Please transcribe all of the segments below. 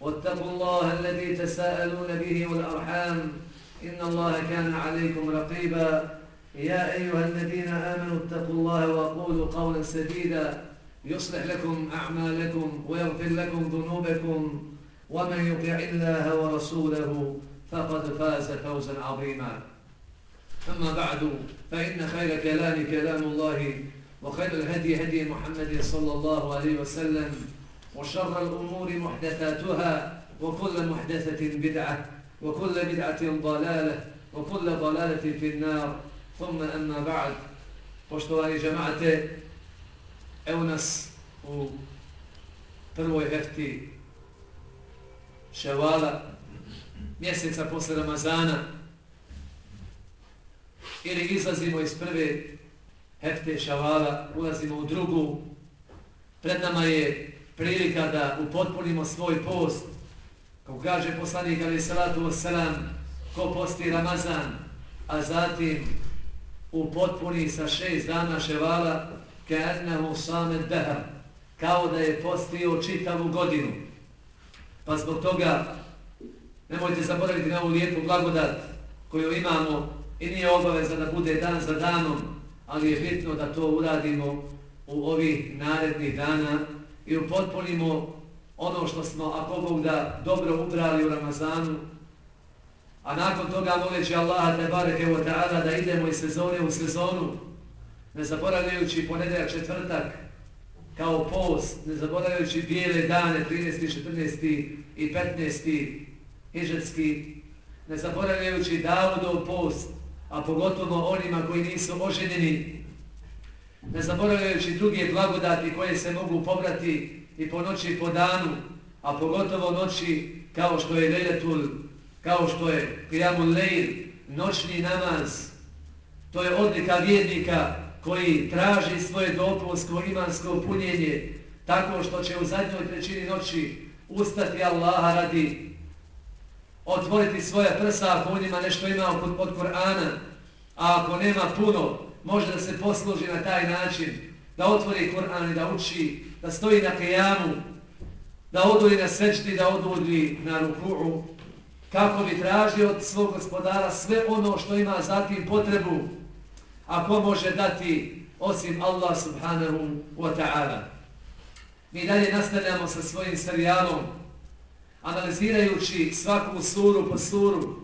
واتقوا الله الذي تساءلون به والأرحام. إن الله كان عليكم رقيبا. يا أيها الذين آمنوا اتقوا الله وقولوا قولا سديدا. يصلح لكم أعمالكم ويغفر لكم ذنوبكم. ومن يطع الله ورسوله فقد فاز فوزا عظيما. أما بعد فإن خير كلام كلام الله وخير الهدي هدي محمد صلى الله عليه وسلم. وشر الأمور محدثاتها وكل محدثة بدعة وكل بدعة ضلالة وكل ضلالة في النار ثم أما بعد poštovani džemate, evo nas u prvoj hefti ševala, mjeseca posle Ramazana, ili izlazimo iz prve hefte šavala, ulazimo u drugu, pred nama je prilika da upotpunimo svoj post, kao kaže poslanik ali salatu wasalam, ko posti Ramazan, a zatim upotpuni sa šest dana ševala, ke'annahu samet behar, kao da je postio čitavu godinu. Pa zbog toga nemojte zaboraviti na ovu lijepu blagodat koju imamo i nije obaveza da bude dan za danom, ali je bitno da to uradimo u ovih narednih dana i upotpunimo ono što smo, ako Bog da, dobro ubrali u Ramazanu, a nakon toga moleći Allaha te bareke wa ta'ala da idemo iz sezone u sezonu, ne zaboravljajući ponedjeljak četvrtak kao post, ne zaboravljajući bijele dane 13. 14. i 15. hiđetski, ne zaboravljajući Davudov post, a pogotovo onima koji nisu oženjeni, ne zaboravljajući druge blagodati koje se mogu pobrati i po noći i po danu, a pogotovo noći kao što je Lejletul, kao što je Qiyamul Lejl, noćni namaz, to je odlika vjernika koji traži svoje dopunsko imansko punjenje tako što će u zadnjoj trećini noći ustati Allaha radi otvoriti svoje prsa ako on ima nešto ima od, od Korana, a ako nema puno, može da se posluži na taj način, da otvori Koran i da uči, da stoji na kejamu, da oduli na sečti, da oduli na ruku'u, kako bi tražio od svog gospodara sve ono što ima zatim potrebu, a ko može dati osim Allah subhanahu wa ta'ala. Mi dalje nastavljamo sa svojim serijalom analizirajući svaku suru po suru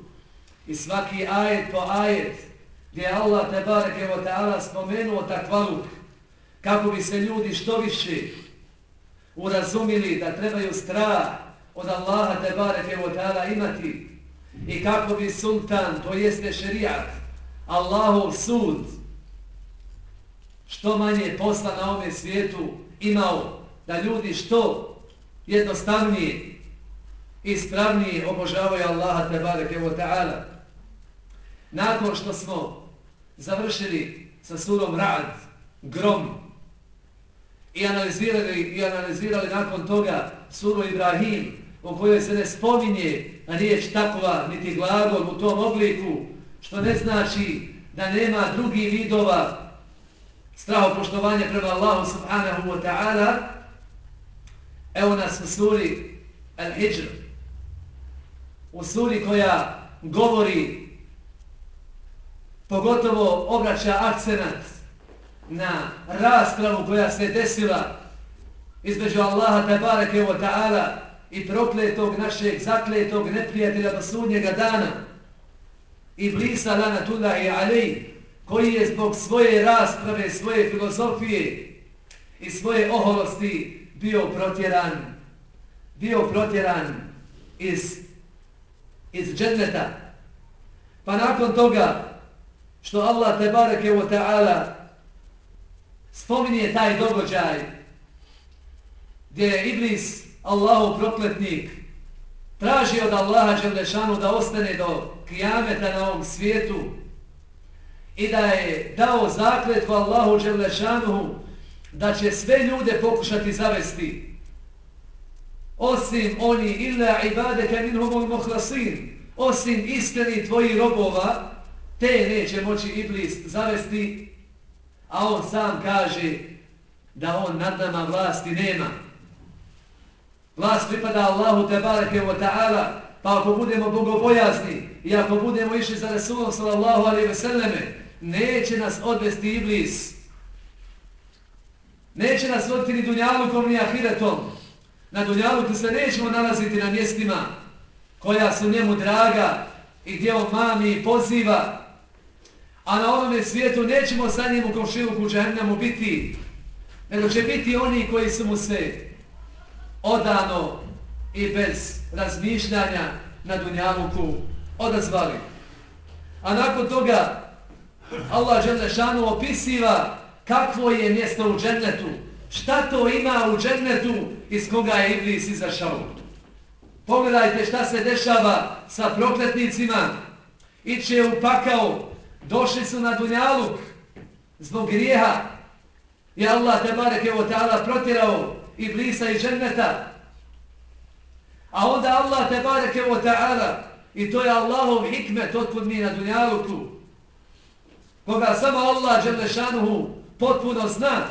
i svaki ajet po ajet gdje je Allah tebareke wa ta'ala spomenuo takvaluk kako bi se ljudi što više urazumili da trebaju strah od Allaha tebareke wa ta'ala imati i kako bi sultan, to jeste šerijat, Allahov sud, što manje posla na ovome svijetu imao da ljudi što jednostavnije ispravnije obožavaju Allaha tebareke wa ta'ala. Nakon što smo završili sa surom Rad, Grom, i analizirali, i analizirali nakon toga suru Ibrahim, u kojoj se ne spominje riječ takva, niti glagol u tom obliku, što ne znači da nema drugih vidova strahopoštovanja prema Allahu subhanahu wa ta'ala, evo nas u suri Al-Hijr, u suri koja govori, pogotovo obraća akcenat na raspravu koja se desila između Allaha tabareke wa ta'ala i prokletog našeg zakletog neprijatelja do sunnjega dana i lanatullahi alej koji je zbog svoje rasprave, svoje filozofije i svoje oholosti bio protjeran bio protjeran iz iz dženneta. Pa nakon toga što Allah te bareke u ta'ala spominje taj događaj gdje je Iblis Allahu prokletnik traži od Allaha Đelešanu da ostane do kijameta na ovom svijetu i da je dao zakletku Allahu Đelešanu da će sve ljude pokušati zavesti. Osim oni illa ibadeka minhumul muhlasin osim istini tvojih robova te neće moći Iblis zavesti a on sam kaže da on nad nama vlasti nema Vlast pripada Allahu te bareke wa ta'ala, pa ako budemo bogobojazni i ako budemo išli za Resulom sallallahu alaihi ve selleme, neće nas odvesti iblis. Neće nas voditi ni dunjalukom ni ahiretom. Na dunjaluku se nećemo nalaziti na mjestima koja su njemu draga i gdje on mami i poziva. A na onome svijetu nećemo sa njim u komšiluku džahnemu biti, nego će biti oni koji su mu sve odano i bez razmišljanja na Dunjavuku odazvali. A nakon toga Allah Đelešanu opisiva kakvo je mjesto u džennetu, šta to ima u džennetu iz koga je Iblis izašao. Pogledajte šta se dešava sa prokletnicima, iće u pakao, došli su na Dunjaluk zbog grijeha i Allah te barek je o ta'ala protirao Iblisa i dženneta. A onda Allah te bareke o ta'ala i to je Allahov hikmet otkud mi na dunjaluku koga samo Allah Đelešanuhu potpuno zna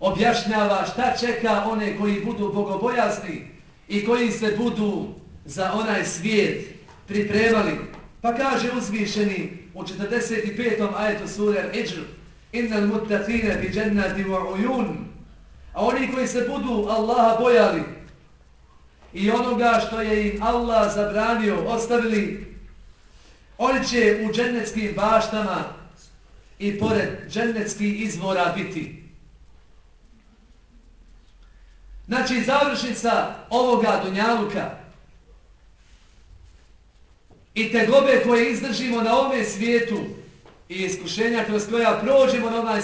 objašnjava šta čeka one koji budu bogobojazni i koji se budu za onaj svijet pripremali. Pa kaže uzvišeni u 45. ajetu sura Al-Ijr Innal muttaqine bi jannati wa uyun A oni koji se budu Allaha bojali i onoga što je im Allah zabranio, ostavili, oni će u džennetskim baštama i pored džennetskih izvora biti. Znači, završnica ovoga Dunjaluka i te globe koje izdržimo na ovome svijetu i iskušenja kroz koja prođemo na, onaj,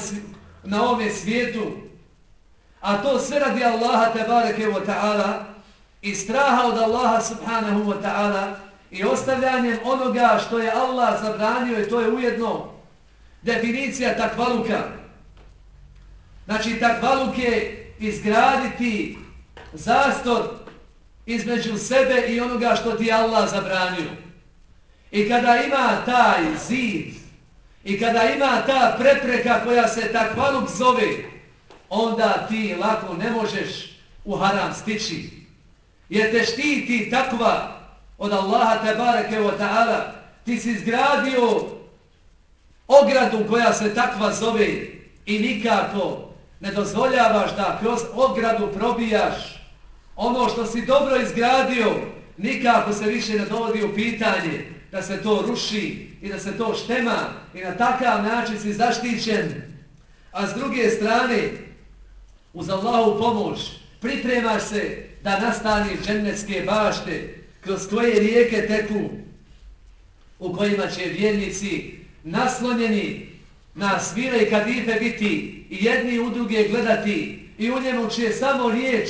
na ovome svijetu, A to sve radi Allaha tabareke wa ta'ala i straha od Allaha subhanahu wa ta'ala i ostavljanjem onoga što je Allah zabranio i to je ujedno definicija takvaluka. Znači takvaluk je izgraditi zastor između sebe i onoga što ti Allah zabranio. I kada ima taj zid i kada ima ta prepreka koja se takvaluk zove, onda ti lako ne možeš u haram stići. Jer te štiti takva od Allaha te bareke wa ta'ala. Ti si izgradio ogradu koja se takva zove i nikako ne dozvoljavaš da kroz ogradu probijaš ono što si dobro izgradio, nikako se više ne dovodi u pitanje da se to ruši i da se to štema i na takav način si zaštićen. A s druge strane, uz Allahu pomoć, pripremaš se da nastani džennetske bašte kroz koje rijeke teku u kojima će vjernici naslonjeni na svire i kadife biti i jedni u druge gledati i u njemu će samo riječ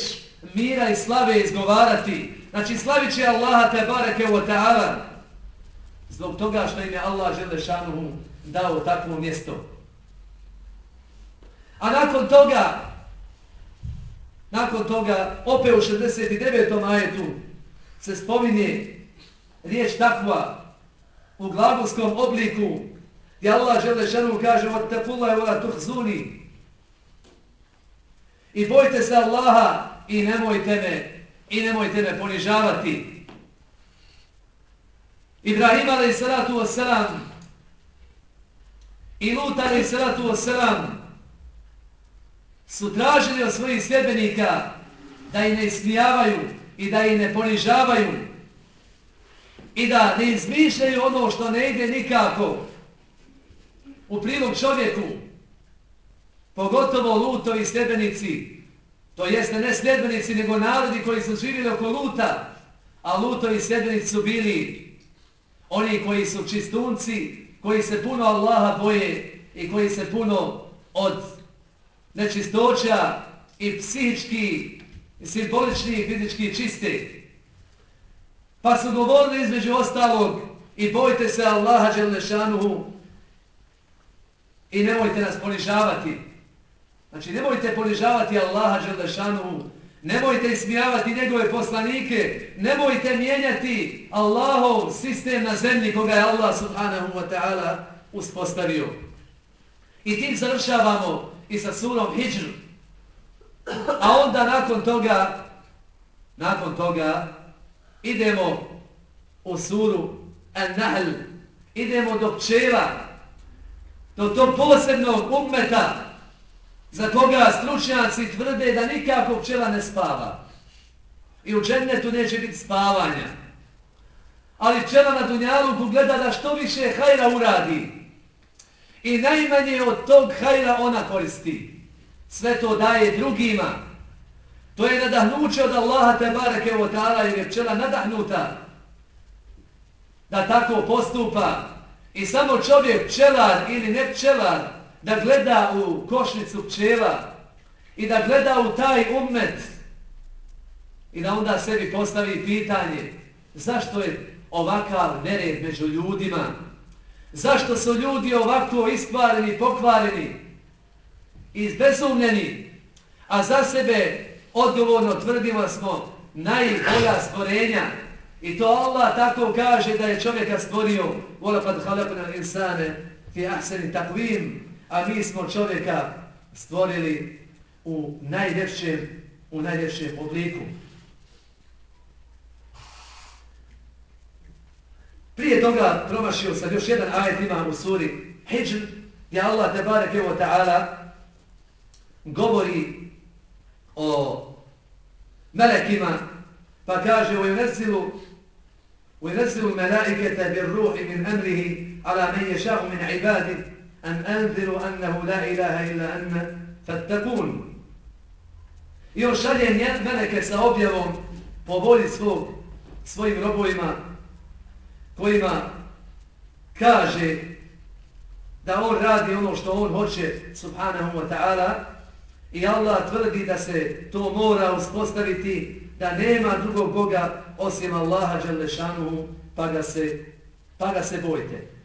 mira i slave izgovarati. Znači slavit će Allaha te bareke u ta'ala zbog toga što im je Allah Želešanuhu dao takvo mjesto. A nakon toga Nakon toga, opet u 69. ajetu se spominje riječ takva u glagolskom obliku gdje Allah žele kaže od tefula i i bojte se Allaha i nemojte me i nemojte me ponižavati. Ibrahim alaih salatu wasalam i Lut alaih salatu wasalam su tražili od svojih sljedbenika da ih ne ismijavaju i da ih ne ponižavaju i da ne izmišljaju ono što ne ide nikako u prilog čovjeku, pogotovo lutovi sljedbenici, to jeste ne sljedbenici, nego narodi koji su živjeli oko luta, a lutovi sljedbenici su bili oni koji su čistunci, koji se puno Allaha boje i koji se puno od nečistoća i psihički, i simbolični i fizički čiste. Pa su govorili između ostalog i bojte se Allaha Đelešanuhu i nemojte nas ponižavati. Znači, nemojte ponižavati Allaha Đelešanuhu, nemojte ismijavati njegove poslanike, nemojte mijenjati Allahov sistem na zemlji koga je Allah subhanahu wa ta'ala uspostavio. I tim završavamo i sa surom Hijr. A onda nakon toga, nakon toga, idemo u suru An-Nahl, idemo do pčela, do tog posebnog ummeta za koga stručnjaci tvrde da nikako pčela ne spava. I u džennetu neće biti spavanja. Ali pčela na Dunjaluku gleda da što više hajra uradi. I najmanje od tog hajra ona koristi. Sve to daje drugima. To je nadahnuće od Allaha te barake o ta'ala jer je pčela nadahnuta da tako postupa. I samo čovjek pčelar ili ne pčelar da gleda u košnicu pčela i da gleda u taj ummet i da onda sebi postavi pitanje zašto je ovakav nered među ljudima Zašto su ljudi ovako iskvareni, pokvareni, izbezumljeni, a za sebe odgovorno tvrdimo smo najbolja stvorenja. I to Allah tako kaže da je čovjeka stvorio وَلَقَدْ خَلَقْنَا الْإِنسَانَ فِي أَحْسَنِ ahseni a mi smo čovjeka stvorili u najljepšem, u najljepšem obliku. Prije toga promašio sam još jedan ajet ima u suri Hijr, gdje Allah te barek evo ta'ala govori o melekima, pa kaže u yunazilu u yunazilu melaiketa bir ruhi min amrihi ala men ješahu أن ibadi an anziru إله la ilaha illa. I on šalje meleke sa objavom po volji svog, svojim robovima kojima kaže da on radi ono što on hoće subhanahu wa ta'ala i Allah tvrdi da se to mora uspostaviti da nema drugog Boga osim Allaha Đalešanuhu pa ga se, pa ga se bojte.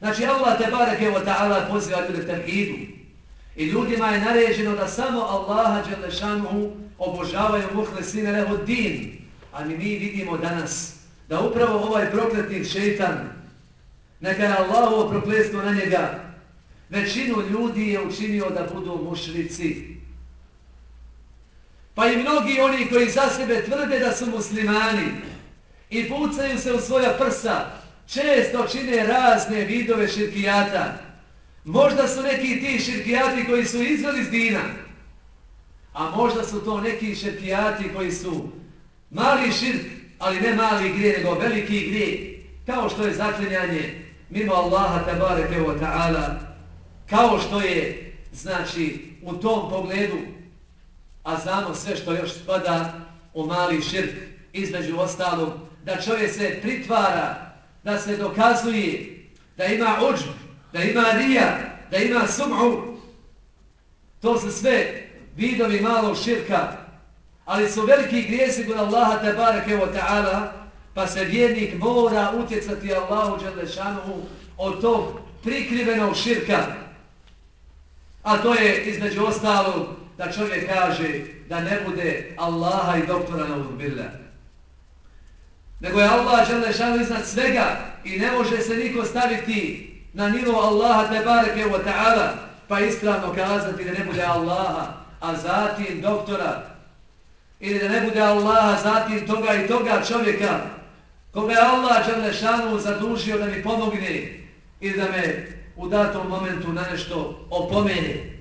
Znači Allah te bareke wa ta'ala poziva ljude tevhidu i ljudima je naređeno da samo Allaha Đalešanuhu obožavaju muhlesine leho din, ali mi vidimo danas da upravo ovaj prokletni šeitan, neka je Allahovo prokletstvo na njega, većinu ljudi je učinio da budu mušrici. Pa i mnogi oni koji za sebe tvrde da su muslimani i pucaju se u svoja prsa, često čine razne vidove širkijata. Možda su neki ti širkijati koji su izveli iz dina, a možda su to neki širkijati koji su mali širk, ali ne mali grije, nego veliki grije, kao što je zaklinjanje mimo Allaha tabareke wa ta'ala, kao što je, znači, u tom pogledu, a znamo sve što još spada u mali širk, između ostalog, da čovjek se pritvara, da se dokazuje, da ima uđb, da ima rija, da ima sum'u, to su sve vidovi malog širka, ali su veliki grijesi kod Allaha tabarake wa ta'ala, pa se vjernik mora utjecati Allahu Đalešanuhu od tog prikrivenog širka. A to je između ostalog da čovjek kaže da ne bude Allaha i doktora na uzbila. Nego je Allah Đalešanuhu iznad svega i ne može se niko staviti na nivo Allaha Tebareke wa ta'ala pa ispravno kazati da ne bude Allaha, a zatim doktora ili da ne bude Allaha, zatim toga i toga čovjeka koga je Allah Đalešanu zadužio da mi pomogne ili da me u datom momentu na nešto opomene.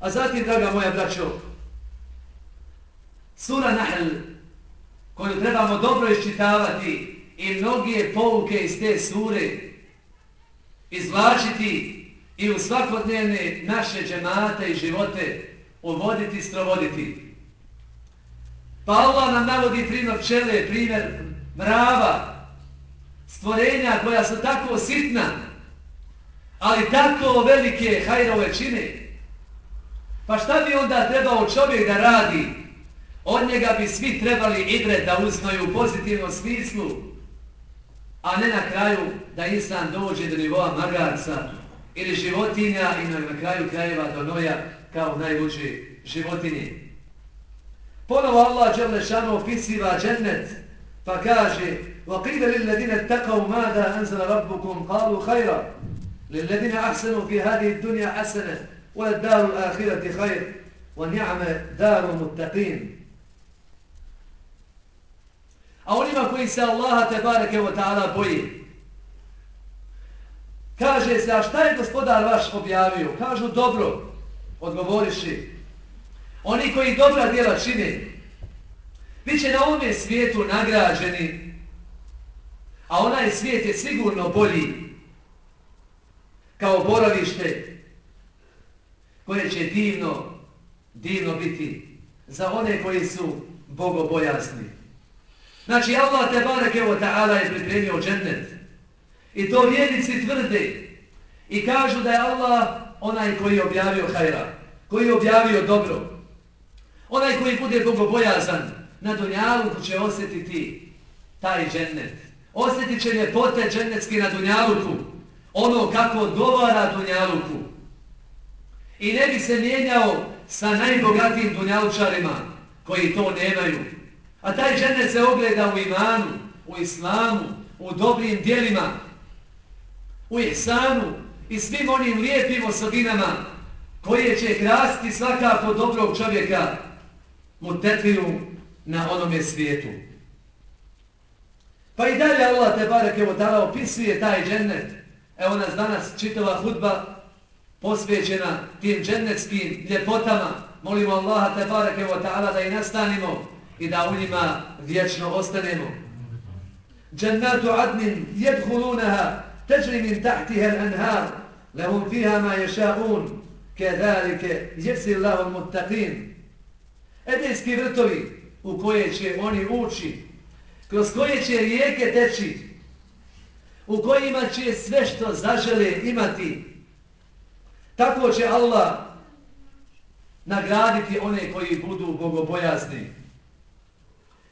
A zatim, draga moja braćo, Sura Nahl, koju trebamo dobro iščitavati i mnoge pouke iz te sure izvlačiti i u svakodnevne naše džemate i živote uvoditi, strovoditi. Pa Allah nam navodi primjer pčele, primjer mrava, stvorenja koja su tako sitna, ali tako velike hajrove čine. Pa šta bi onda trebao čovjek da radi? Od njega bi svi trebali igre da uzmaju u pozitivnom smislu, a ne na kraju da insan dođe do nivoa magarca ili životinja i na kraju krajeva do noja kao najluđe životinje. Ponovo Allah Đelešanu opisiva džennet pa kaže وَقِيدَ لِلَّذِينَ اتَّقَوْ مَادَا أَنزَلَ رَبُّكُمْ قَالُوا خَيْرًا لِلَّذِينَ أَحْسَنُوا فِي هَذِهِ الدُّنْيَا حَسَنًا وَالدَّارُ الْآخِرَةِ خَيْرٌ وَنِعْمَ دَارُ مُتَّقِينَ A onima koji se Allaha te bareke wa ta'ala boji. Kaže se, a šta je gospodar vaš objavio? Kažu, dobro, odgovoriši. Oni koji dobra djela čine, bit će na ovome svijetu nagrađeni, a onaj svijet je sigurno bolji kao boravište koje će divno, divno biti za one koji su bogobojazni. Znači, Allah te barek evo ta'ala je pripremio džennet. I to vjernici tvrde. I kažu da je Allah onaj koji je objavio hajra. Koji je objavio dobro. Onaj koji bude bogobojazan na Dunjaluku će osjetiti taj džennet. Osjetit će ljepote džennetski na Dunjaluku. Ono kako odgovara Dunjaluku. I ne bi se mijenjao sa najbogatijim Dunjalučarima koji to nemaju. A taj džennet se ogleda u imanu, u islamu, u dobrim dijelima, u ihsanu i svim onim lijepim osobinama koje će krasti svakako dobrog čovjeka mu tetviju na onome svijetu. Pa i dalje Allah te barek evo tada opisuje taj džennet. Evo nas danas čitava hudba posvećena tim džennetskim ljepotama. Molimo Allaha te barek evo tada da i nastanimo i da u njima vječno ostanemo. Džennatu adnin jedhulunaha teđri min tahtiha l'anhar lahum fiha ma ješa'un kedalike jesi Allahom muttaqin. Edijski vrtovi u koje će oni ući, kroz koje će rijeke teći, u kojima će sve što zažele imati, tako će Allah nagraditi one koji budu bogobojazni.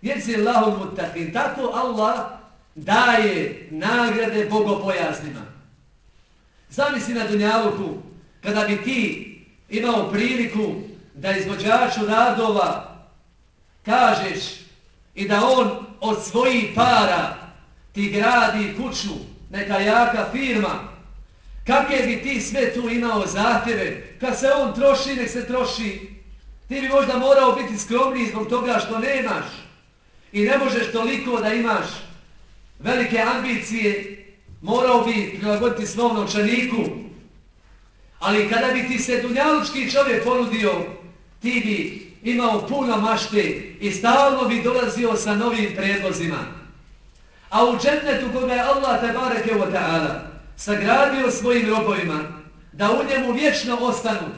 Jer si Allahom. Tako Allah daje nagrade bogopojasnima. Zamisli na Dunjaluku, kada bi ti imao priliku da izvođaču radova kažeš i da on od svojih para ti gradi kuću, neka jaka firma, kakve bi ti sve tu imao zahtjeve, kad se on troši, nek se troši, ti bi možda morao biti skromniji zbog toga što nemaš i ne možeš toliko da imaš velike ambicije, morao bi prilagoditi svom novčaniku. Ali kada bi ti se dunjalučki čovjek ponudio, ti bi imao puno mašte i stalno bi dolazio sa novim predlozima. A u džennetu koga je Allah tabareke wa ta'ala sagradio svojim robovima, da u njemu vječno ostanu,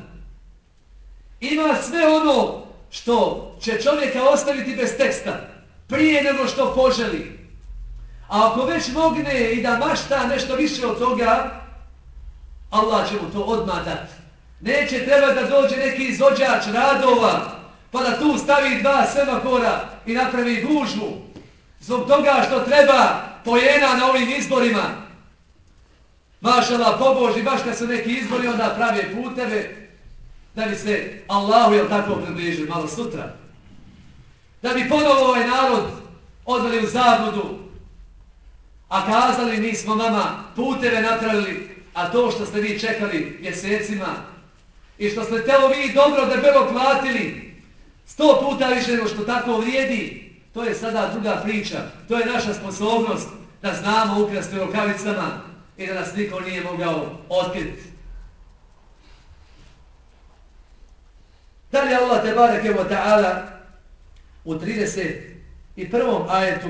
ima sve ono što će čovjeka ostaviti bez teksta prije nego što poželi. A ako već mogne i da mašta nešto više od toga, Allah će mu to odmah dati. Neće treba da dođe neki izvođač radova, pa da tu stavi dva semakora i napravi gužvu. Zbog toga što treba pojena na ovim izborima. Mašala, poboži, baš kad su neki izbori, onda prave puteve, da bi se Allahu, jel tako, približili malo sutra da bi ponovo ovaj narod odveli u zabludu, a kazali mi smo mama puteve napravili, a to što ste vi čekali mjesecima i što ste telo vi dobro debelo platili, sto puta više nego što tako vrijedi, to je sada druga priča. To je naša sposobnost da znamo ukrasti rokavicama i da nas niko nije mogao otkriti. Da li Allah te barek evo ta'ala u 31. ajetu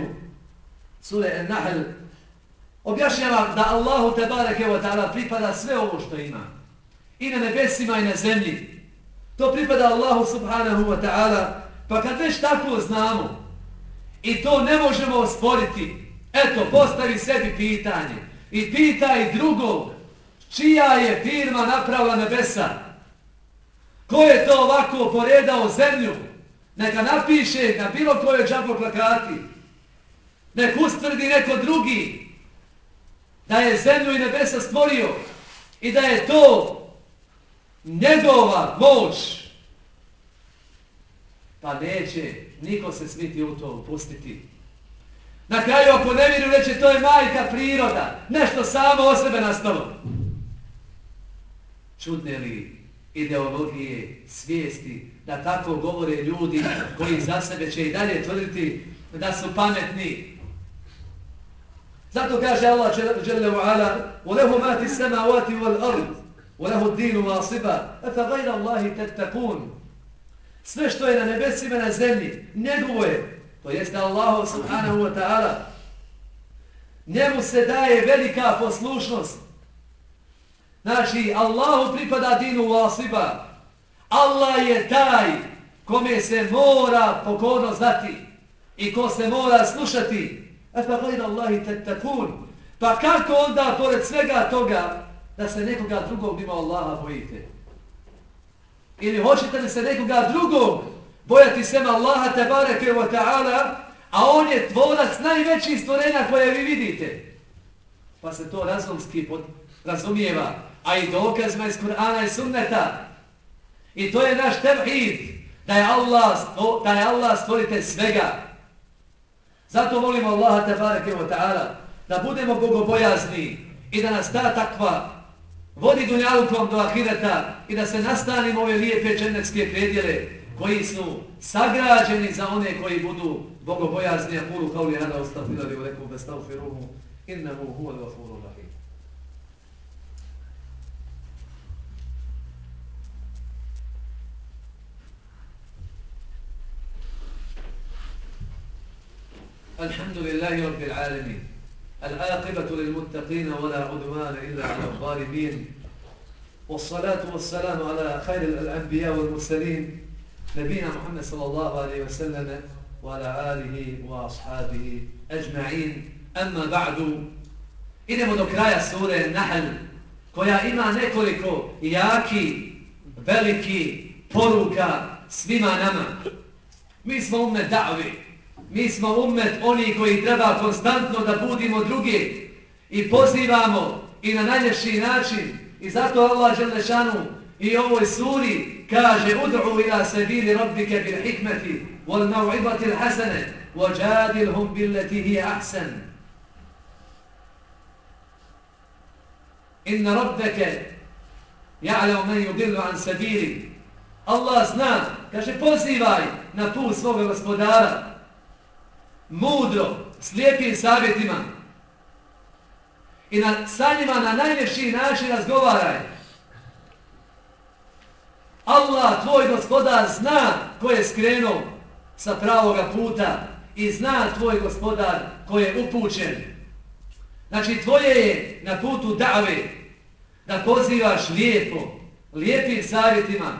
sure An-Nahl objašnjava da Allahu te bareke ve taala pripada sve ovo što ima. I na nebesima i na zemlji. To pripada Allahu subhanahu wa ta'ala. Pa kad već tako znamo i to ne možemo osporiti, eto, postavi sebi pitanje i pitaj drugog čija je firma napravila nebesa. Ko je to ovako poredao zemlju? Neka napiše na bilo koje džapo plakati. Nek ustvrdi neko drugi da je zemlju i nebesa stvorio i da je to njegova moć. Pa neće niko se smiti u to upustiti. Na kraju ako ne vidu reće to je majka priroda, nešto samo o sebe nastalo. Čudne li ideologije, svijesti, da tako govore ljudi koji za sebe će i dalje tvrditi da su pametni. Zato kaže Allah dželle ve ala: "Velehu ma fi samawati wal ard, velehu dinu wasiba, fa ghayra Allahi tattaqun." Sve što je na nebesima na zemlji, njegovo je. To jest Allah subhanahu wa ta'ala. Njemu se daje velika poslušnost. Naši Allahu pripada dinu wasiba. Allah je taj kome se mora pokorno znati i ko se mora slušati. E pa gledaj Allahi tetakun. Pa kako onda, pored svega toga, da se nekoga drugog ima Allaha bojite? Ili hoćete li se nekoga drugog bojati sem Allaha tebareke wa ta'ala, a on je tvorac najvećih stvorenja koje vi vidite? Pa se to razumski pod, razumijeva, a i dokazma iz Kur'ana i Sunneta. I to je naš tevhid, da je Allah, da je Allah stvorite svega. Zato molimo Allaha tebareke wa ta'ala da budemo bogobojazni i da nas ta takva vodi dunjalukom do ahireta i da se nastanimo ove lijepe dženevske predjele koji su sagrađeni za one koji budu bogobojazni a kulu kao li rada ostavljali u reku bestavfiruhu innamu huva gafuru rahim. Alhamdulillahi rabbil alamin. العاقبة للمتقين ولا عدوان إلا على الظالمين والصلاة والسلام على خير الأنبياء والمرسلين نبينا محمد صلى الله عليه وسلم وعلى آله وأصحابه أجمعين أما بعد idemo do kraja sure Nahl koja ima nekoliko jaki, veliki poruka svima nama. Mi smo ume Mi smo umet oni koji treba konstantno da budimo drugi i pozivamo i na najljepši način. I zato Allah Đelešanu i ovoj suri kaže Ud'u ila sebili rabbike bil hikmeti wal mav'ibati il hasane wa jadilhum billeti hi ahsan. Inna rabbeke ja'lamu men yudillu an sebili. Allah zna, kaže pozivaj na put svoga gospodara mudro, s lijepim savjetima i na, sa njima na najljepši način razgovaraj. Allah, tvoj gospodar, zna ko je skrenuo sa pravoga puta i zna tvoj gospodar ko je upućen. Znači, tvoje je na putu dave da pozivaš lijepo, lijepim savjetima.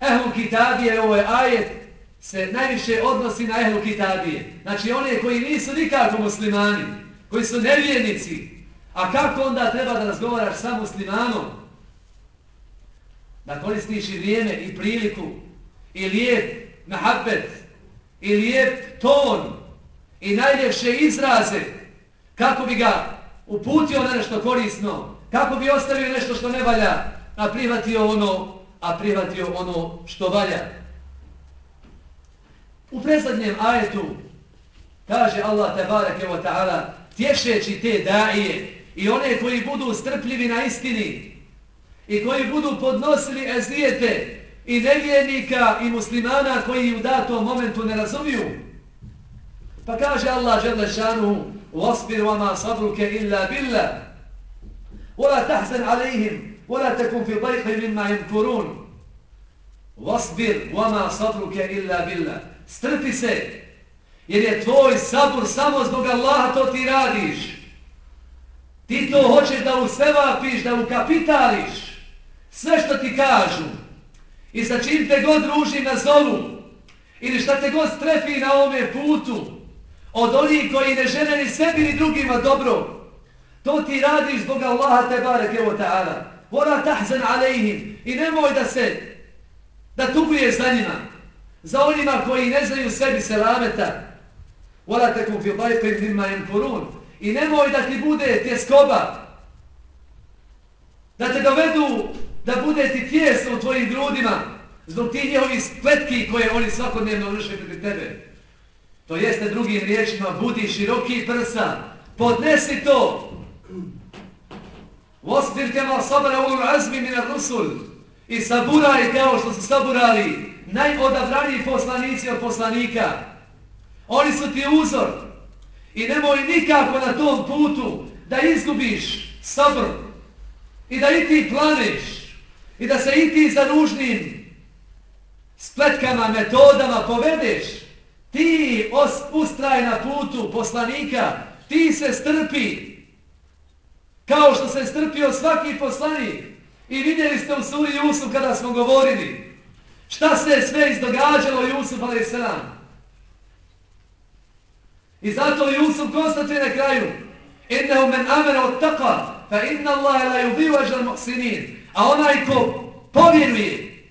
Ehum kitabije, ovo je ajet se najviše odnosi na ehlu kitabije. Znači one koji nisu nikako muslimani, koji su nevjernici. A kako onda treba da razgovaraš sa muslimanom? Da koristiš i vrijeme i priliku i lijep mahabbet i lijep ton i najljepše izraze kako bi ga uputio na nešto korisno, kako bi ostavio nešto što ne valja, a prihvatio ono, a prihvatio ono što valja. U predsjednjem ajetu kaže Allah tabareke wa ta'ala tješeći te daije i one koji budu strpljivi na istini i koji budu podnosili ezijete i nevjernika i muslimana koji u datom momentu ne razumiju. Pa kaže Allah žele šanuhu وَاسْبِرْ وَمَا صَبْرُكَ إِلَّا billah. وَلَا تَحْزَنْ عَلَيْهِمْ وَلَا تَكُمْ فِي بَيْقِ mimma يَمْكُرُونَ وَاسْبِرْ وَمَا صَبْرُكَ إِلَّا billah." Strpi se, jer je tvoj sabor samo zbog Allaha to ti radiš. Ti to hoćeš da usevapiš, da ukapitališ sve što ti kažu i sa čim te god ruži na zovu ili šta te god strefi na ovome putu od onih koji ne žene ni sebi ni drugima dobro. To ti radiš zbog Allaha te barek evo ta'ala. Vora tahzan alejhim i nemoj da se da tuguješ za njima. Za onima koji ne znaju sebi selameta. Vora tekum fi dajqim mimma yanfurun. I nemoj da ti bude tjeskoba. Da te dovedu da bude ti tjesno u tvojim grudima. Zbog ti njihovi spletki koje oni svakodnevno vrše proti tebe. To jeste drugim riječima, budi široki prsa. Podnesi to. Vostir kema sabara ulur azmi mina rusul. I saburaj kao što su saburali najodabraniji poslanici od poslanika. Oni su ti uzor. I nemoj nikako na tom putu da izgubiš sabr i da i ti planeš i da se i ti za nužnim spletkama, metodama povedeš. Ti ustraj na putu poslanika, ti se strpi kao što se strpio svaki poslanik. I vidjeli ste u suri Jusuf kada smo govorili šta se sve izdogađalo Jusuf a.s. I zato Jusuf konstatuje na kraju Innehu men amena od taqa fa inna Allahe la yubiu ađal muhsinin A onaj ko povjeruje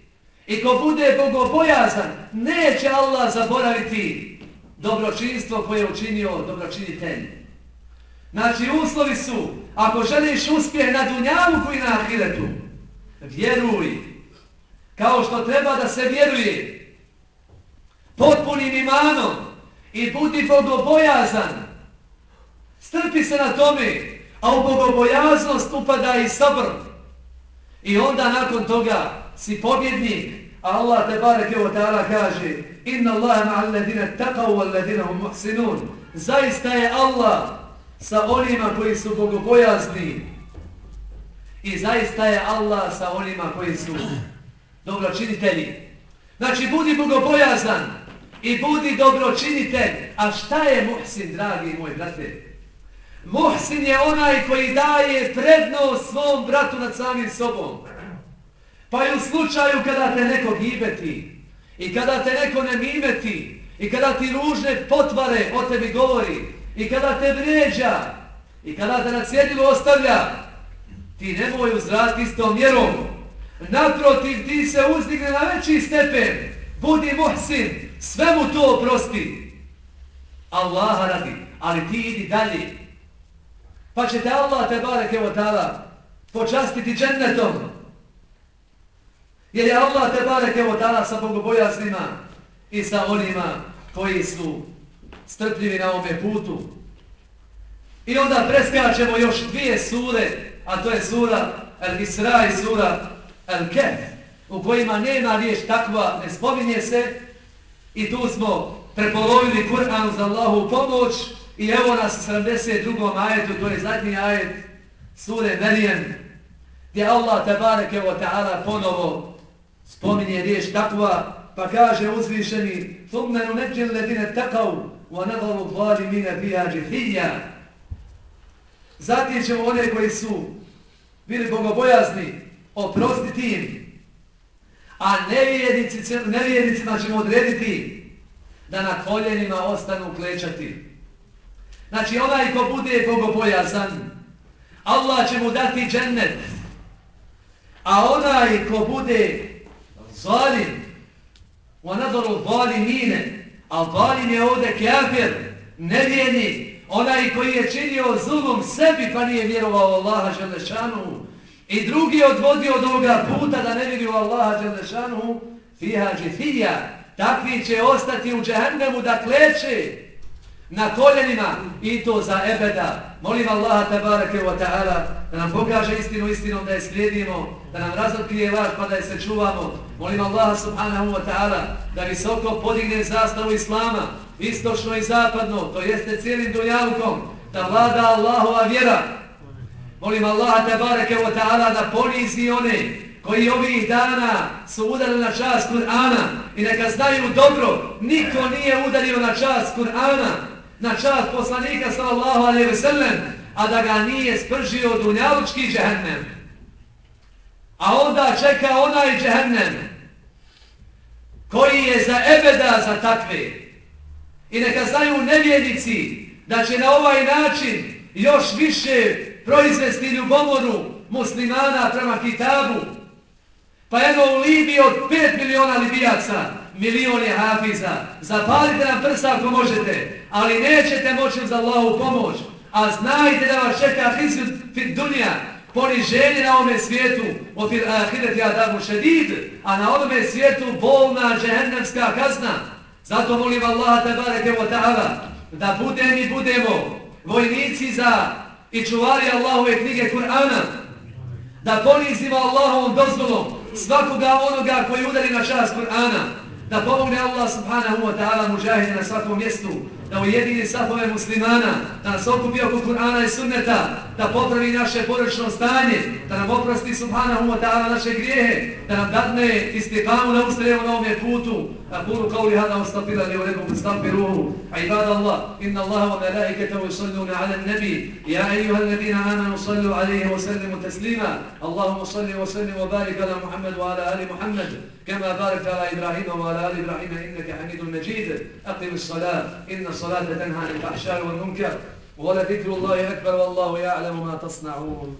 i ko bude bogobojazan neće Allah zaboraviti dobročinstvo koje je učinio dobročinitelj. Znači uslovi su ako želiš uspjeh na dunjavu i na ahiretu vjeruj kao što treba da se vjeruje potpunim imanom i budi bogobojazan. Strpi se na tome a u bogobojaznost upada i sabr. I onda nakon toga si pobjednik a Allah te bareke o ta'ala kaže inna Allahe ma'al ladine taqav wal ladine hum muhsinun. Zaista je Allah sa onima koji su bogobojazni. I zaista je Allah sa onima koji su dobročinitelji. Znači, budi bogobojazan i budi dobročinitelj. A šta je muhsin, dragi moj brate? Muhsin je onaj koji daje prednost svom bratu nad samim sobom. Pa i u slučaju kada te neko gibeti i kada te neko ne mimeti i kada ti ružne potvare o tebi govori i kada te vređa i kada te na cjedilu ostavlja, ti nemoj uzrati istom mjerom. Naprotiv, ti se uzdigne na veći stepen. Budi muhsin, sve mu to oprosti. Allaha radi, ali ti idi dalje. Pa će te Allah te barek evo tada, počastiti džennetom. Jer je Allah te barek evo tada, sa bogobojaznima i sa onima koji su strpljivi na ovome putu. I onda preskačemo još dvije sure, a to je sura Al-Isra i sura Al-Kef, u kojima nema riješ takva, ne spominje se, i tu smo prepolovili Kur'anu za Allahu pomoć, i evo nas u 72. ajetu, to je zadnji ajet sure Merijem, gdje Allah tabareke wa ta'ala ponovo spominje riješ takva, pa kaže uzvišeni, ثُمَّ نُنَجِّ الَّذِينَ تَقَوْا وَنَظَرُ الظَّالِمِينَ فِيهَا جِفِيًّا Zatim ćemo one koji su bili bogobojazni oprostiti im. A nevjernici, nevjernicima ćemo odrediti da na koljenima ostanu klečati. Znači onaj ko bude bogobojazan, Allah će mu dati džennet. A onaj ko bude zalim, u nadoru zalimine, a zalim je ovdje kafir, nevjernik, onaj koji je činio zulum sebi pa nije vjerovao Allaha Želešanu, i drugi je odvodio od ovoga puta da ne vjerio Allaha Đelešanu fiha džifija takvi će ostati u džehennemu da kleče na koljenima i to za ebeda. Molim Allaha tabarake wa ta'ala da nam pokaže istinu istinom da je slijedimo da nam razotkrije laž pa da je se čuvamo molim Allaha subhanahu wa ta'ala da visoko podigne zastavu Islama istočno i zapadno, to jeste cijelim dunjavkom, da vlada Allahova vjera. Molim Allaha te bareke wa ta'ala da ponizi one koji ovih dana su udarili na čas Kur'ana i neka znaju dobro, niko nije udario na čas Kur'ana, na čas poslanika sallallahu alaihi ve sellem, a da ga nije spržio dunjalučki džehennem. A onda čeka onaj džehennem koji je za ebeda za takve. I neka znaju nevjednici da će na ovaj način još više proizvesti ljubomoru muslimana prema kitabu. Pa jedno u Libiji od 5 miliona libijaca, milion je hafiza. Zapalite nam prsa ako možete, ali nećete moći za Allahu pomoć. A znajte da vas čeka hizud fit dunja, poniženje na ovome svijetu, ofir fil ahireti adamu šedid, a na ovome svijetu bolna džehennemska kazna. Zato molim Allaha tabareke wa ta'ala da budem i budemo vojnici za i čuvari Allahove knjige Kur'ana, da ponizimo Allahovom dozvolom svakoga onoga koji udari na čas Kur'ana, da pomogne Allah subhanahu wa ta'ala mužahide na svakom mjestu, da ujedini safove muslimana, da nas okupi oko Kur'ana i sunneta, da popravi naše porečno stanje, da nam oprosti subhanahu wa ta'ala naše grijehe, da nam dadne istiqamu na ustremu na ovome putu. أقول قولي هذا واستغفر لي ولكم فاستغفروه عباد الله إن الله وملائكته يصلون على النبي يا أيها الذين آمنوا صلوا عليه وسلموا تسليما اللهم صل وسلم وبارك على محمد وعلى آل محمد كما باركت على إبراهيم وعلى آل إبراهيم إنك حميد مجيد أقم الصلاة إن الصلاة تنهى عن الفحشاء والمنكر ولذكر الله أكبر والله يعلم ما تصنعون